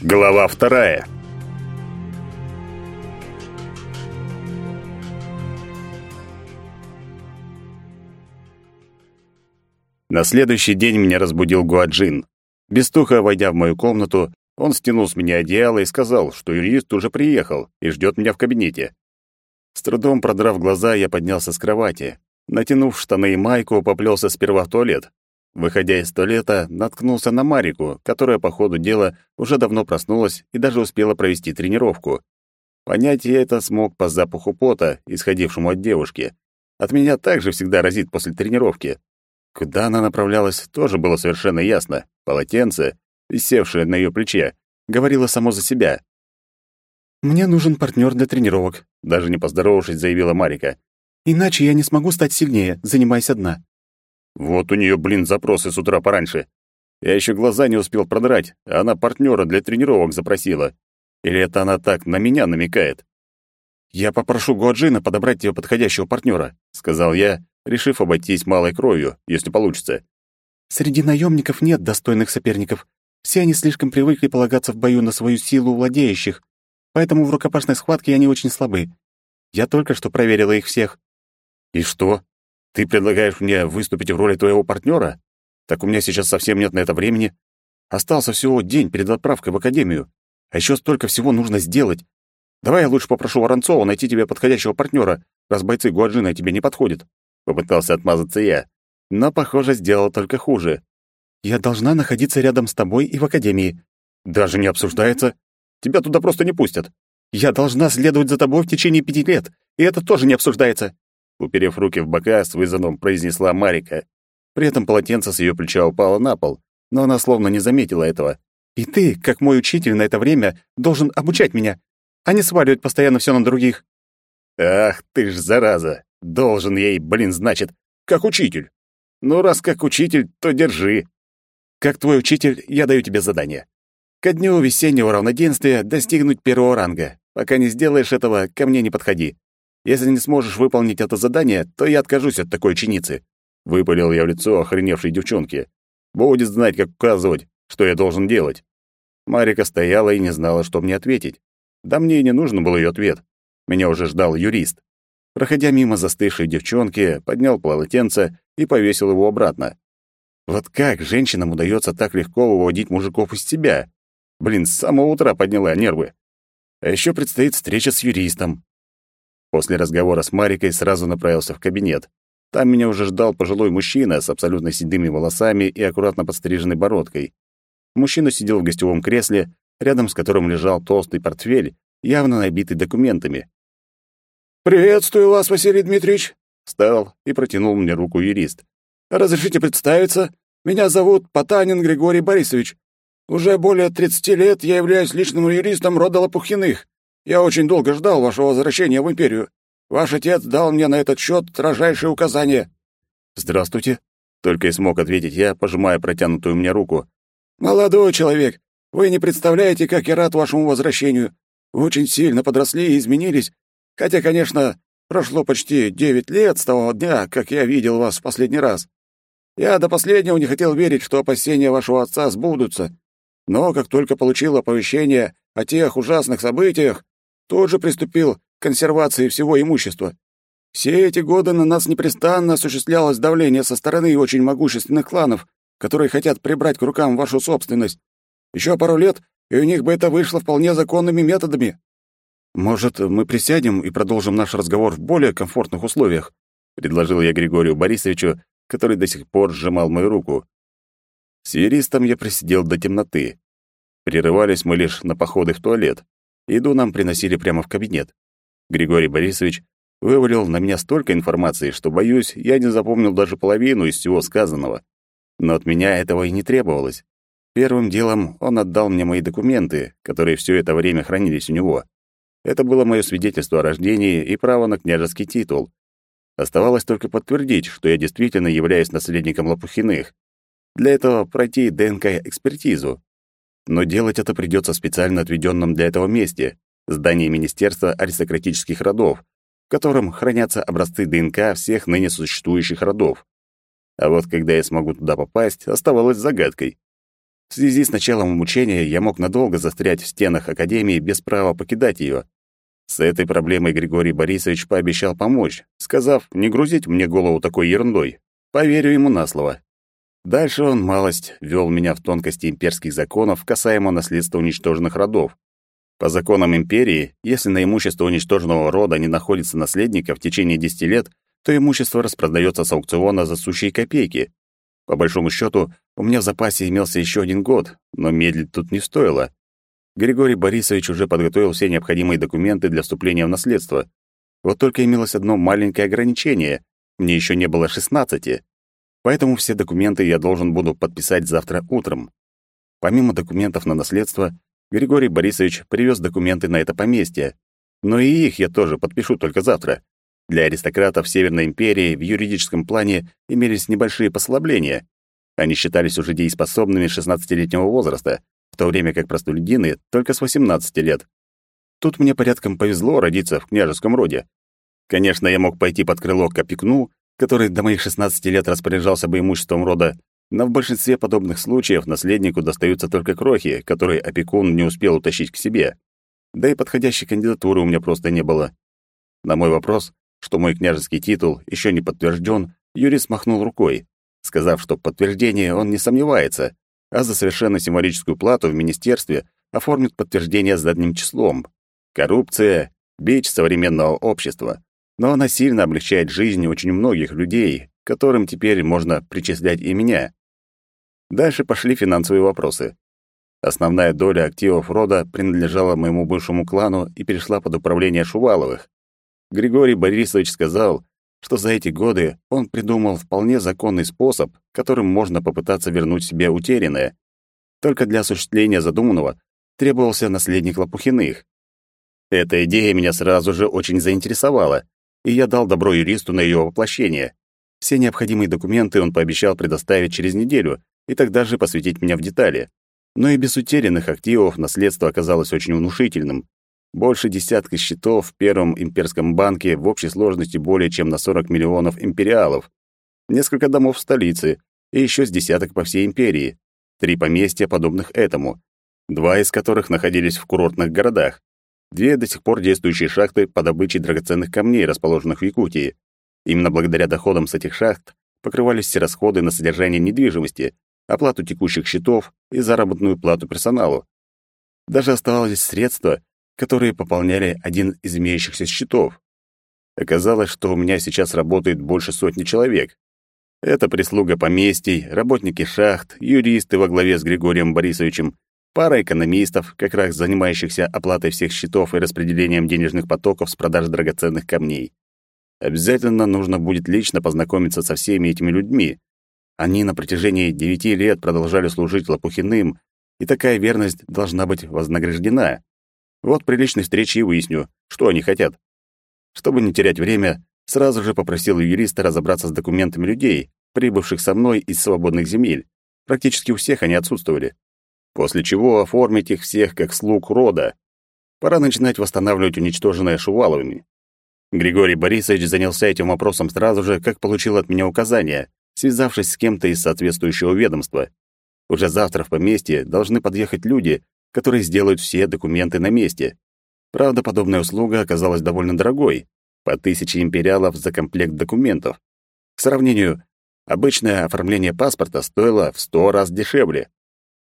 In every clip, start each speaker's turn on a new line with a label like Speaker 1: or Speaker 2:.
Speaker 1: Глава вторая. На следующий день меня разбудил Гуаджин. Бестуха, войдя в мою комнату, он стянул с меня одеяло и сказал, что юрист уже приехал и ждет меня в кабинете. С трудом продрав глаза, я поднялся с кровати. Натянув штаны и майку, поплелся сперва в туалет. Выходя из туалета, наткнулся на Марику, которая по ходу дела уже давно проснулась и даже успела провести тренировку. Понять я это смог по запаху пота, исходившему от девушки. От меня также всегда разит после тренировки. Куда она направлялась, тоже было совершенно ясно. Полотенце, висевшее на ее плече, говорило само за себя.
Speaker 2: «Мне нужен партнер для тренировок», — даже не поздоровавшись, заявила Марика. «Иначе я не смогу стать сильнее, занимаясь одна».
Speaker 1: Вот у нее, блин, запросы с утра пораньше. Я еще глаза не успел продрать, а она партнера для тренировок запросила. Или это она так на меня намекает? «Я попрошу Гуаджина подобрать тебе подходящего партнера», — сказал я, решив обойтись малой кровью, если получится. «Среди наемников нет достойных соперников. Все они слишком привыкли полагаться в бою на свою силу владеющих, поэтому в рукопашной схватке они очень слабы. Я только что проверила их всех». «И что? Ты предлагаешь мне выступить в роли твоего партнера? Так у меня сейчас совсем нет на это времени. Остался всего день перед отправкой в академию. А еще столько всего нужно сделать. Давай я лучше попрошу Воронцова найти тебе подходящего партнера, раз бойцы Гуаджина тебе не подходят. Попытался отмазаться я, но, похоже, сделал только хуже. Я должна находиться рядом с тобой и в академии. Даже не обсуждается. Тебя туда просто не пустят. Я должна следовать за тобой в течение пяти лет, и это тоже не обсуждается. Уперев руки в бока, с вызовом произнесла Марика. При этом полотенце с ее плеча упало на пол, но она словно не заметила этого. «И ты, как мой учитель на это время, должен обучать меня, а не сваливать постоянно все на других». «Ах ты ж, зараза! Должен ей, блин, значит, как учитель. Ну, раз как учитель, то держи. Как твой учитель, я даю тебе задание. Ко дню весеннего равноденствия достигнуть первого ранга. Пока не сделаешь этого, ко мне не подходи. Если не сможешь выполнить это задание, то я откажусь от такой ученицы. Выпалил я в лицо охреневшей девчонке. Будет знать, как указывать, что я должен делать. Марика стояла и не знала, что мне ответить. Да мне и не нужен был ее ответ. Меня уже ждал юрист. Проходя мимо застывшей девчонки, поднял полотенце и повесил его обратно. Вот как женщинам удается так легко выводить мужиков из себя? Блин, с самого утра подняла нервы. А еще предстоит встреча с юристом. После разговора с Марикой сразу направился в кабинет. Там меня уже ждал пожилой мужчина с абсолютно седыми волосами и аккуратно подстриженной бородкой. Мужчина сидел в гостевом кресле, рядом с которым лежал толстый портфель, явно набитый документами.
Speaker 3: «Приветствую вас, Василий Дмитриевич!» Встал и протянул мне руку юрист. «Разрешите представиться? Меня зовут Потанин Григорий Борисович. Уже более 30 лет я являюсь личным юристом рода Лопухиных. Я очень долго ждал вашего возвращения в империю. Ваш отец дал мне на этот счет строжайшие указания».
Speaker 1: «Здравствуйте», — только и смог ответить я, пожимая протянутую мне руку.
Speaker 3: «Молодой человек, вы не представляете, как я рад вашему возвращению. Вы очень сильно подросли и изменились. Хотя, конечно, прошло почти девять лет с того дня, как я видел вас в последний раз. Я до последнего не хотел верить, что опасения вашего отца сбудутся. Но как только получил оповещение о тех ужасных событиях, тут же приступил к консервации всего имущества. Все эти годы на нас непрестанно осуществлялось давление со стороны очень могущественных кланов, которые хотят прибрать к рукам вашу собственность. Еще пару лет, и у них бы это вышло вполне законными методами.
Speaker 1: Может, мы присядем и продолжим наш разговор в более комфортных условиях, предложил я Григорию Борисовичу, который до сих пор сжимал мою руку. С юристом я просидел до темноты. Прерывались мы лишь на походы в туалет. Еду нам приносили прямо в кабинет. Григорий Борисович вывалил на меня столько информации, что, боюсь, я не запомнил даже половину из всего сказанного. Но от меня этого и не требовалось. Первым делом он отдал мне мои документы, которые все это время хранились у него. Это было мое свидетельство о рождении и право на княжеский титул. Оставалось только подтвердить, что я действительно являюсь наследником Лопухиных. Для этого пройти ДНК-экспертизу, но делать это придется в специально отведенном для этого месте — здании Министерства аристократических родов, в котором хранятся образцы ДНК всех ныне существующих родов. А вот когда я смогу туда попасть, оставалось загадкой. В связи с началом обучения я мог надолго застрять в стенах академии без права покидать ее. С этой проблемой Григорий Борисович пообещал помочь, сказав не грузить мне голову такой ерундой. Поверю ему на слово. Дальше он малость вел меня в тонкости имперских законов касаемо наследства уничтоженных родов. По законам империи, если на имущество уничтоженного рода не находится наследника в течение 10 лет, то имущество распродается с аукциона за сущие копейки. По большому счету, у меня в запасе имелся еще один год, но медлить тут не стоило. Григорий Борисович уже подготовил все необходимые документы для вступления в наследство. Вот только имелось одно маленькое ограничение. Мне еще не было 16. Поэтому все документы я должен буду подписать завтра утром. Помимо документов на наследство, Григорий Борисович привез документы на это поместье. Но и их я тоже подпишу только завтра. Для аристократов Северной империи в юридическом плане имелись небольшие послабления. Они считались уже дееспособными 16-летнего возраста, в то время как простолюдины только с 18 лет. Тут мне порядком повезло родиться в княжеском роде. Конечно, я мог пойти под крыло к опекуну, который до моих 16 лет распоряжался бы имуществом рода, но в большинстве подобных случаев наследнику достаются только крохи, которые опекун не успел утащить к себе. Да и подходящей кандидатуры у меня просто не было. На мой вопрос, что мой княжеский титул еще не подтвержден, юрист махнул рукой, сказав, что подтверждение он не сомневается, а за совершенно символическую плату в министерстве оформит подтверждение с задним числом. Коррупция — бич современного общества, но она сильно облегчает жизнь очень многих людей, которым теперь можно причислять и меня. Дальше пошли финансовые вопросы. Основная доля активов рода принадлежала моему бывшему клану и перешла под управление Шуваловых. Григорий Борисович сказал, что за эти годы он придумал вполне законный способ, которым можно попытаться вернуть себе утерянное. Только для осуществления задуманного требовался наследник Лопухиных. Эта идея меня сразу же очень заинтересовала, и я дал добро юристу на ее воплощение. Все необходимые документы он пообещал предоставить через неделю, и тогда же посвятить меня в детали. Но и без утерянных активов наследство оказалось очень внушительным. Больше десятка счетов в Первом имперском банке в общей сложности более чем на 40 миллионов империалов, несколько домов в столице и еще с десяток по всей империи, три поместья, подобных этому, два из которых находились в курортных городах, две до сих пор действующие шахты по добыче драгоценных камней, расположенных в Якутии. Именно благодаря доходам с этих шахт покрывались все расходы на содержание недвижимости, оплату текущих счетов и заработную плату персоналу. Даже оставались средства, которые пополняли один из имеющихся счетов. Оказалось, что у меня сейчас работает больше сотни человек. Это прислуга поместий, работники шахт, юристы во главе с Григорием Борисовичем, пара экономистов, как раз занимающихся оплатой всех счетов и распределением денежных потоков с продажи драгоценных камней. Обязательно нужно будет лично познакомиться со всеми этими людьми, они на протяжении девяти лет продолжали служить Лопухиным, и такая верность должна быть вознаграждена. Вот при личной встрече и выясню, что они хотят. Чтобы не терять время, сразу же попросил юриста разобраться с документами людей, прибывших со мной из свободных земель. Практически у всех они отсутствовали. После чего оформить их всех как слуг рода. Пора начинать восстанавливать уничтоженное Шуваловыми. Григорий Борисович занялся этим вопросом сразу же, как получил от меня указание, связавшись с кем-то из соответствующего ведомства. Уже завтра в поместье должны подъехать люди, которые сделают все документы на месте. Правда, подобная услуга оказалась довольно дорогой, по тысяче империалов за комплект документов. К сравнению, обычное оформление паспорта стоило в сто раз дешевле.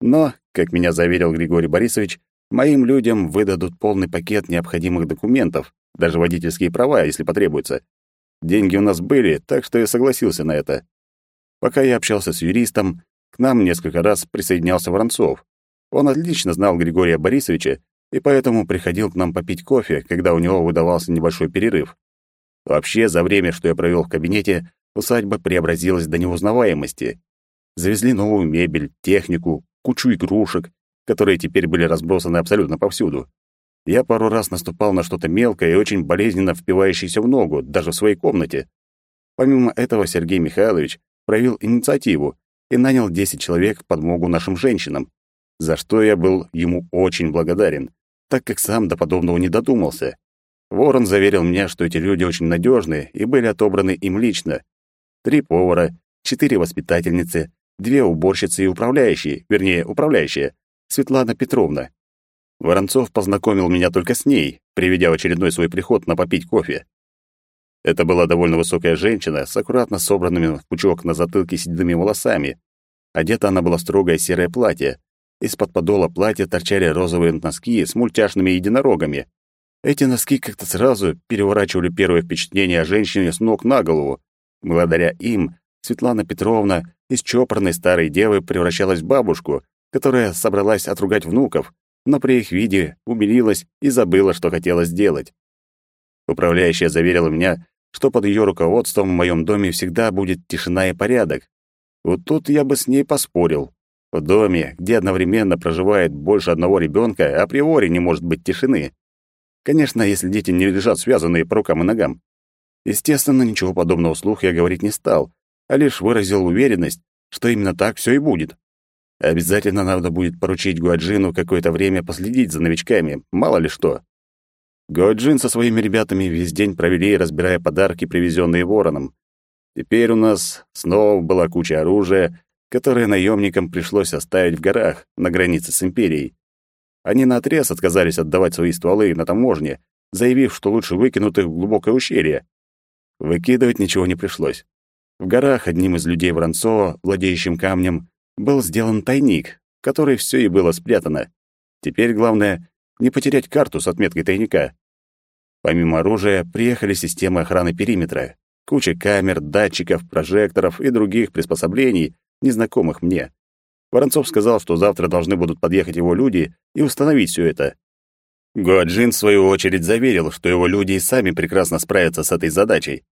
Speaker 1: Но, как меня заверил Григорий Борисович, моим людям выдадут полный пакет необходимых документов, даже водительские права, если потребуется. Деньги у нас были, так что я согласился на это. Пока я общался с юристом, к нам несколько раз присоединялся Воронцов. Он отлично знал Григория Борисовича и поэтому приходил к нам попить кофе, когда у него выдавался небольшой перерыв. Вообще, за время, что я провел в кабинете, усадьба преобразилась до неузнаваемости. Завезли новую мебель, технику, кучу игрушек, которые теперь были разбросаны абсолютно повсюду. Я пару раз наступал на что-то мелкое и очень болезненно впивающееся в ногу, даже в своей комнате. Помимо этого, Сергей Михайлович проявил инициативу и нанял 10 человек в подмогу нашим женщинам, за что я был ему очень благодарен, так как сам до подобного не додумался. Ворон заверил меня, что эти люди очень надежные и были отобраны им лично. Три повара, четыре воспитательницы, две уборщицы и управляющие, вернее, управляющая, Светлана Петровна. Воронцов познакомил меня только с ней, приведя в очередной свой приход на попить кофе. Это была довольно высокая женщина с аккуратно собранными в пучок на затылке седыми волосами. Одета она была в строгое серое платье. Из-под подола платья торчали розовые носки с мультяшными единорогами. Эти носки как-то сразу переворачивали первое впечатление о женщине с ног на голову. Благодаря им Светлана Петровна из чопорной старой девы превращалась в бабушку, которая собралась отругать внуков, но при их виде умилилась и забыла, что хотела сделать. Управляющая заверила меня, что под ее руководством в моем доме всегда будет тишина и порядок. Вот тут я бы с ней поспорил. В доме, где одновременно проживает больше одного ребенка, априори не может быть тишины. Конечно, если дети не лежат связанные по рукам и ногам. Естественно, ничего подобного вслух я говорить не стал, а лишь выразил уверенность, что именно так все и будет. Обязательно надо будет поручить Гуаджину какое-то время последить за новичками, мало ли что. Гуаджин со своими ребятами весь день провели, разбирая подарки, привезенные вороном. Теперь у нас снова была куча оружия, которое наемникам пришлось оставить в горах на границе с империей. Они наотрез отказались отдавать свои стволы на таможне, заявив, что лучше выкинут их в глубокое ущелье. Выкидывать ничего не пришлось. В горах одним из людей Воронцова, владеющим камнем, был сделан тайник, в который все и было спрятано. Теперь главное — не потерять карту с отметкой тайника. Помимо оружия, приехали системы охраны периметра, куча камер, датчиков, прожекторов и других приспособлений, незнакомых мне. Воронцов сказал, что завтра должны будут подъехать его люди и установить все это. Гуаджин, в свою очередь, заверил, что его люди и сами прекрасно справятся с этой задачей.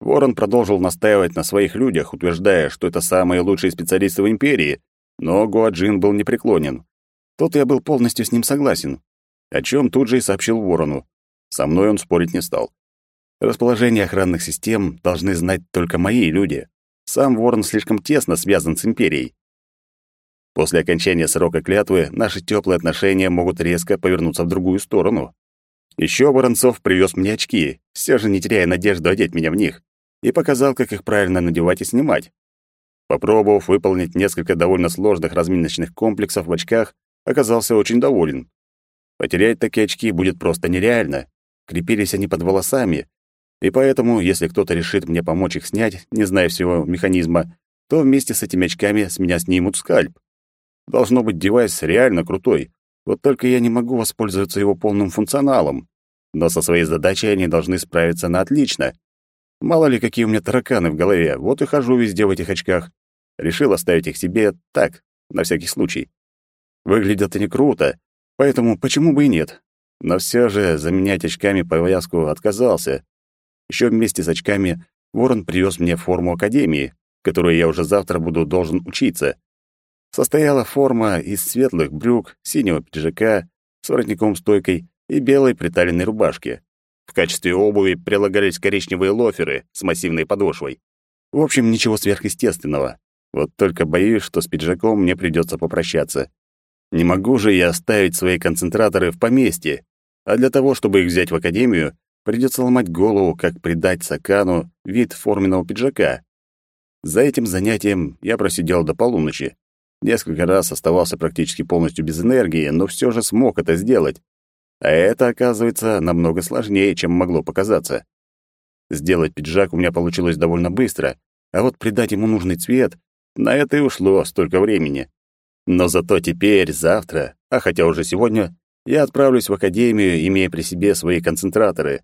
Speaker 1: Ворон продолжил настаивать на своих людях, утверждая, что это самые лучшие специалисты в империи, но Гуаджин был непреклонен. Тут я был полностью с ним согласен, о чем тут же и сообщил Ворону. Со мной он спорить не стал. Расположение охранных систем должны знать только мои люди. Сам Ворон слишком тесно связан с империей. После окончания срока клятвы наши теплые отношения могут резко повернуться в другую сторону. Еще Воронцов привез мне очки, все же не теряя надежду одеть меня в них, и показал, как их правильно надевать и снимать. Попробовав выполнить несколько довольно сложных разминочных комплексов в очках, оказался очень доволен. Потерять такие очки будет просто нереально. Крепились они под волосами, и поэтому, если кто-то решит мне помочь их снять, не зная всего механизма, то вместе с этими очками с меня снимут скальп. Должно быть, девайс реально крутой. Вот только я не могу воспользоваться его полным функционалом. Но со своей задачей они должны справиться на отлично. Мало ли, какие у меня тараканы в голове, вот и хожу везде в этих очках. Решил оставить их себе так, на всякий случай. Выглядят они круто, поэтому почему бы и нет? Но все же заменять очками повязку отказался. Еще вместе с очками Ворон привез мне форму Академии, в которой я уже завтра буду должен учиться. Состояла форма из светлых брюк, синего пиджака с воротником-стойкой и белой приталенной рубашки. В качестве обуви прилагались коричневые лоферы с массивной подошвой. В общем, ничего сверхъестественного. Вот только боюсь, что с пиджаком мне придется попрощаться. Не могу же я оставить свои концентраторы в поместье, а для того, чтобы их взять в академию, придется ломать голову, как придать Сакану вид форменного пиджака. За этим занятием я просидел до полуночи. Несколько раз оставался практически полностью без энергии, но все же смог это сделать. А это, оказывается, намного сложнее, чем могло показаться. Сделать пиджак у меня получилось довольно быстро, а вот придать ему нужный цвет — на это и ушло столько времени. Но зато теперь, завтра, а хотя уже сегодня, я отправлюсь в академию, имея при себе свои концентраторы.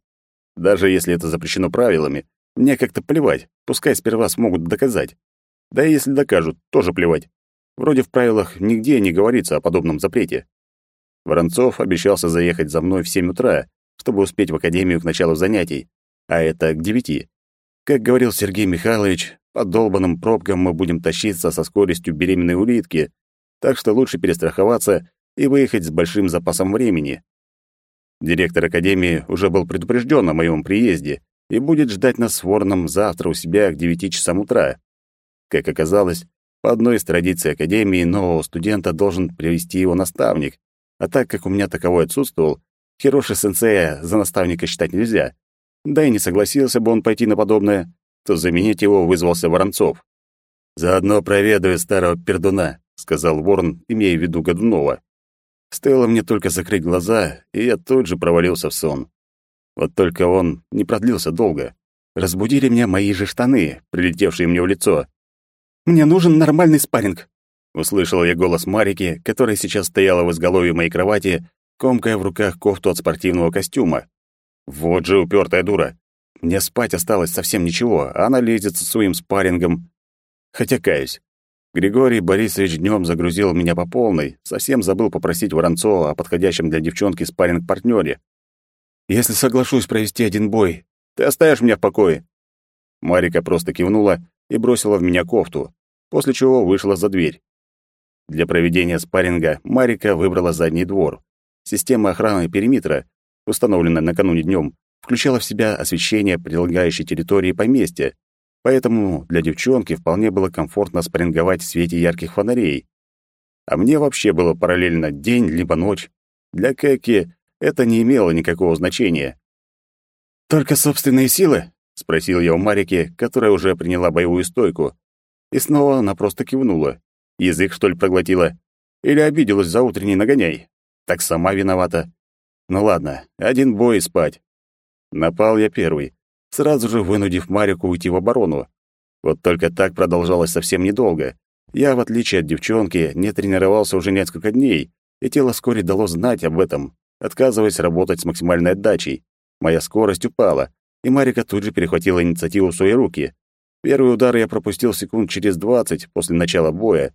Speaker 1: Даже если это запрещено правилами, мне как-то плевать, пускай сперва смогут доказать. Да и если докажут, тоже плевать. Вроде в правилах нигде не говорится о подобном запрете. Воронцов обещался заехать за мной в 7 утра, чтобы успеть в академию к началу занятий, а это к 9. Как говорил Сергей Михайлович, по долбанным пробкам мы будем тащиться со скоростью беременной улитки, так что лучше перестраховаться и выехать с большим запасом времени. Директор академии уже был предупрежден о моем приезде и будет ждать нас с Ворном завтра у себя к 9 часам утра. Как оказалось, по одной из традиций Академии нового студента должен привести его наставник, а так как у меня таковой отсутствовал, Хироши-сенсея за наставника считать нельзя. Да и не согласился бы он пойти на подобное, то заменить его вызвался Воронцов. «Заодно проведаю старого пердуна», — сказал Ворон, имея в виду Годунова. Стоило мне только закрыть глаза, и я тут же провалился в сон. Вот только он не продлился долго. Разбудили меня мои же штаны, прилетевшие мне в лицо.
Speaker 2: «Мне нужен нормальный спарринг», —
Speaker 1: услышал я голос Марики, которая сейчас стояла в изголовье моей кровати, комкая в руках кофту от спортивного костюма. Вот же упертая дура. Мне спать осталось совсем ничего, а она лезет со своим спаррингом. Хотя каюсь. Григорий Борисович днем загрузил меня по полной, совсем забыл попросить Воронцова о подходящем для девчонки спарринг-партнёре. «Если соглашусь провести один бой, ты оставишь меня в покое?» Марика просто кивнула и бросила в меня кофту, после чего вышла за дверь. Для проведения спарринга Марика выбрала задний двор. Система охраны периметра, установленная накануне днем, включала в себя освещение прилегающей территории поместья, Поэтому для девчонки вполне было комфортно спарринговать в свете ярких фонарей. А мне вообще было параллельно день либо ночь. Для Кэки это не имело никакого значения. «Только собственные силы?» — спросил я у Марики, которая уже приняла боевую стойку. И снова она просто кивнула. Язык, что ли, проглотила? Или обиделась за утренний нагоняй? Так сама виновата. Ну ладно, один бой и спать. Напал я первый сразу же вынудив Марику уйти в оборону. Вот только так продолжалось совсем недолго. Я, в отличие от девчонки, не тренировался уже несколько дней, и тело вскоре дало знать об этом, отказываясь работать с максимальной отдачей. Моя скорость упала, и Марика тут же перехватила инициативу в свои руки. Первый удар я пропустил секунд через двадцать после начала боя.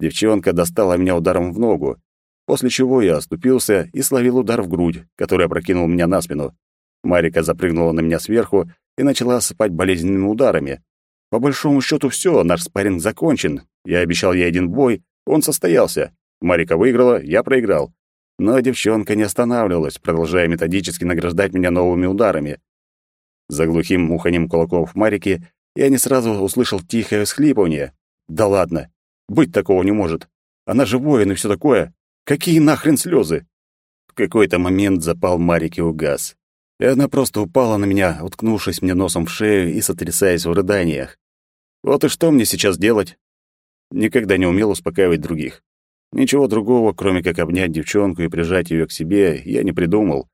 Speaker 1: Девчонка достала меня ударом в ногу, после чего я оступился и словил удар в грудь, который опрокинул меня на спину. Марика запрыгнула на меня сверху и начала осыпать болезненными ударами. По большому счету все, наш спарринг закончен. Я обещал ей один бой, он состоялся. Марика выиграла, я проиграл. Но девчонка не останавливалась, продолжая методически награждать меня новыми ударами. За глухим уханьем кулаков Марики я не сразу услышал тихое всхлипывание. Да ладно, быть такого не может. Она же воин и все такое. Какие нахрен слезы? В какой-то момент запал Марики угас и она просто упала на меня, уткнувшись мне носом в шею и сотрясаясь в рыданиях. Вот и что мне сейчас делать? Никогда не умел успокаивать других. Ничего другого, кроме как обнять девчонку и прижать ее к себе, я не придумал.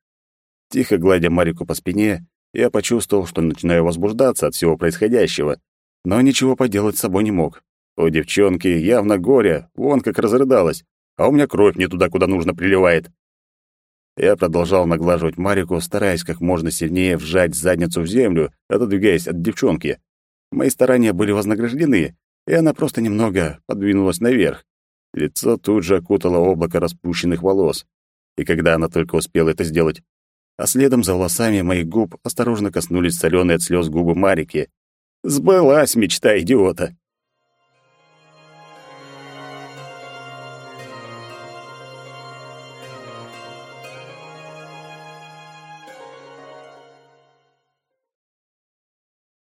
Speaker 1: Тихо гладя Марику по спине, я почувствовал, что начинаю возбуждаться от всего происходящего, но ничего поделать с собой не мог. У девчонки явно горе, вон как разрыдалась, а у меня кровь не туда, куда нужно, приливает. Я продолжал наглаживать Марику, стараясь как можно сильнее вжать задницу в землю, отодвигаясь от девчонки. Мои старания были вознаграждены, и она просто немного подвинулась наверх. Лицо тут же окутало облако распущенных волос. И когда она только успела это сделать, а следом за волосами моих губ осторожно коснулись соленые от слез губы Марики. Сбылась мечта идиота.